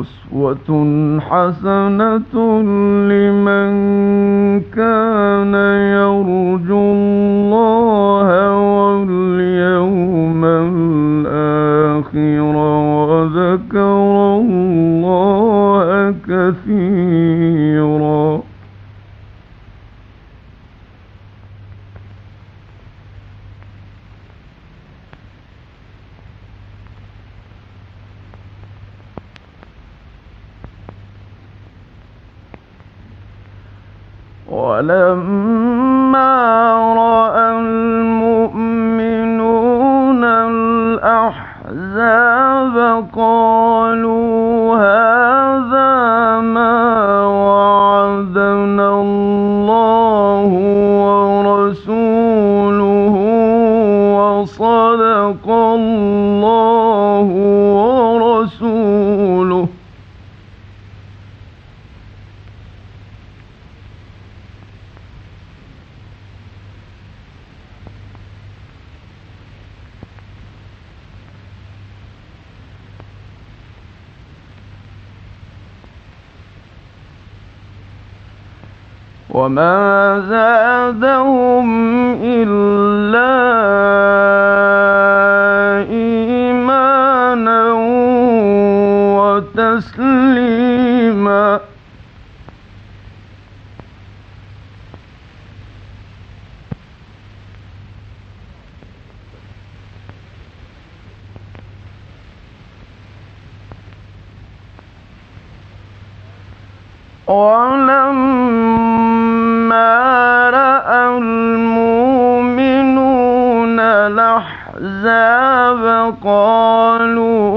أسوة حسنة لمن كان يرجو ولما وما زادهم إلا إيمانا وتسليما ولما الأحزاب قالوا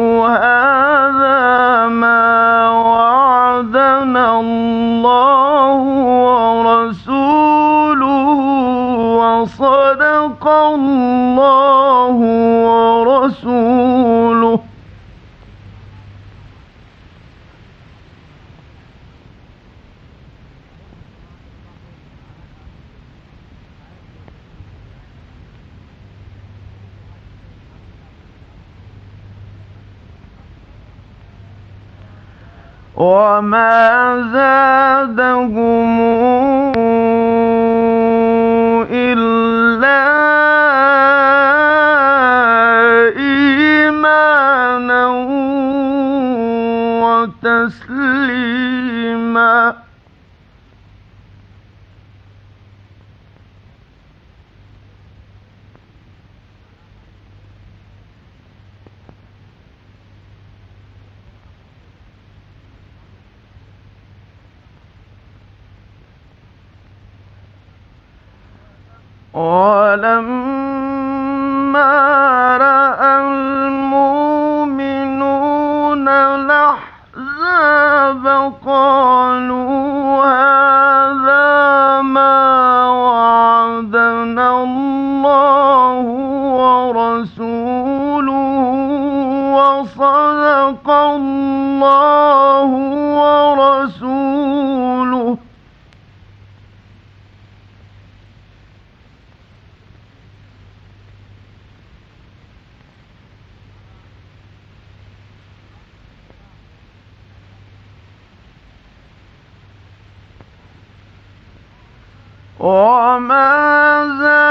وما زادهم إلا إيمانا وتسليما ولما رأى المؤمنون الأحزاب قالوا هذا ما وعدنا الله ورسوله وصدق الله ورسوله وما زادهم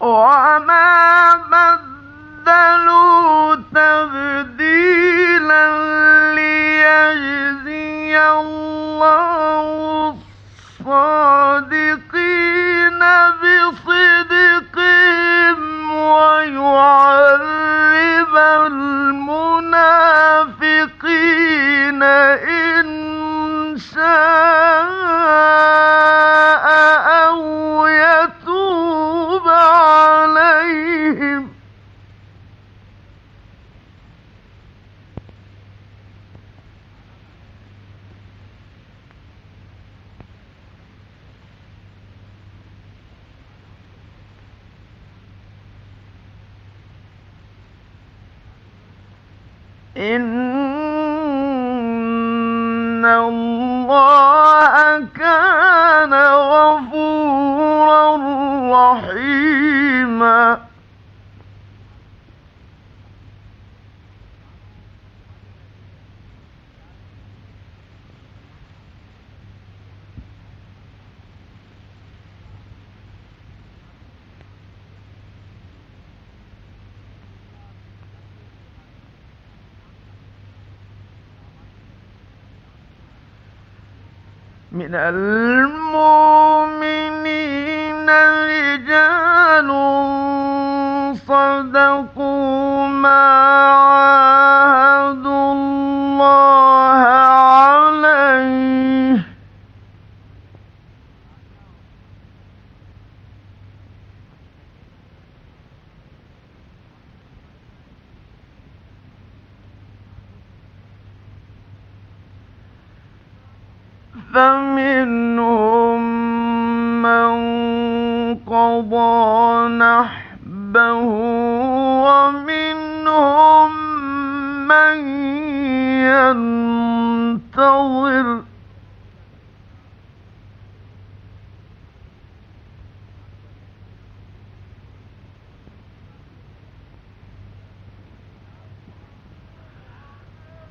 وما بدلوا إن من المؤمنين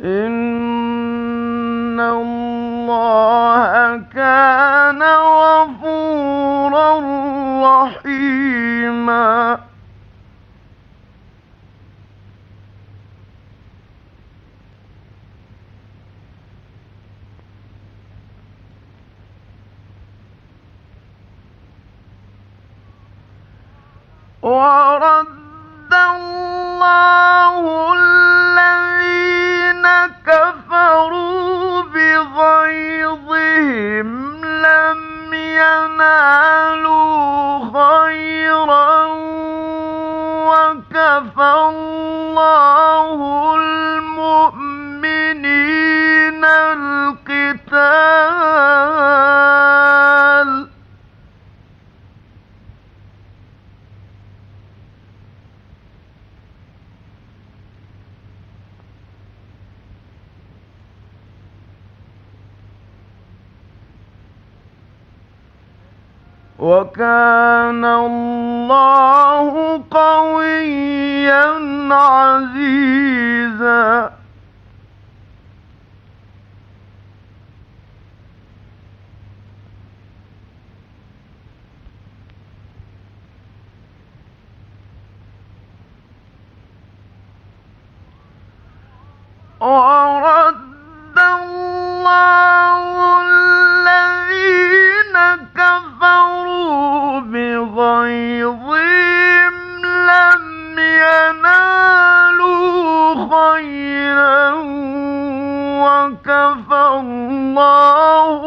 إن الله كان غفورا رحيما ورد وكان الله قويا عزيزا. ورد شاكرا وكفى الله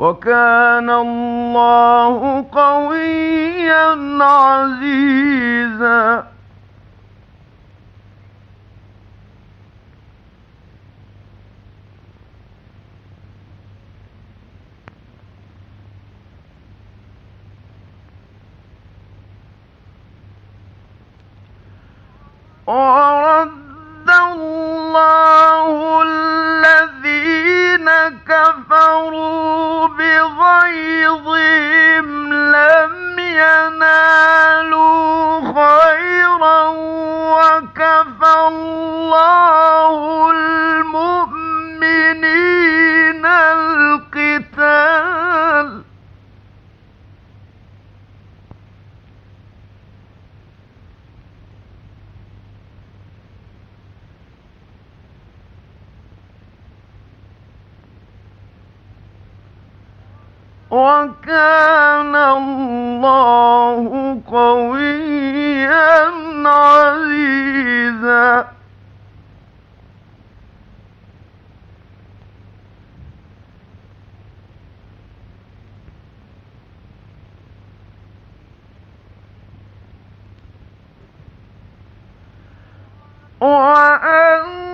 وكان الله قويا عزيزا. وكان الله قويا عزيزا. وأن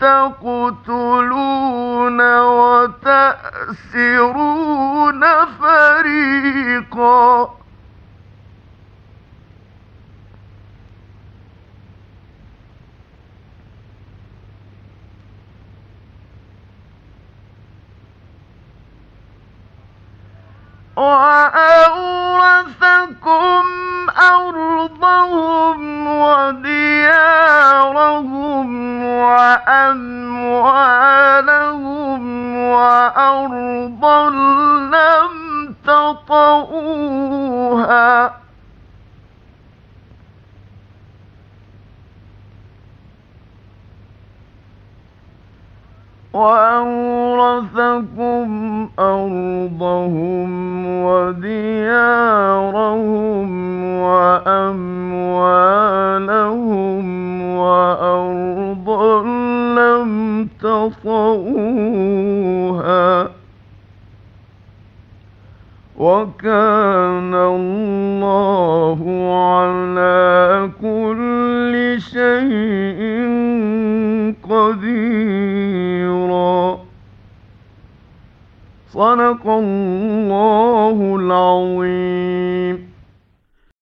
تقتلون وتأسرون فريقا. وأورثكم أرضهم وديارهم وكان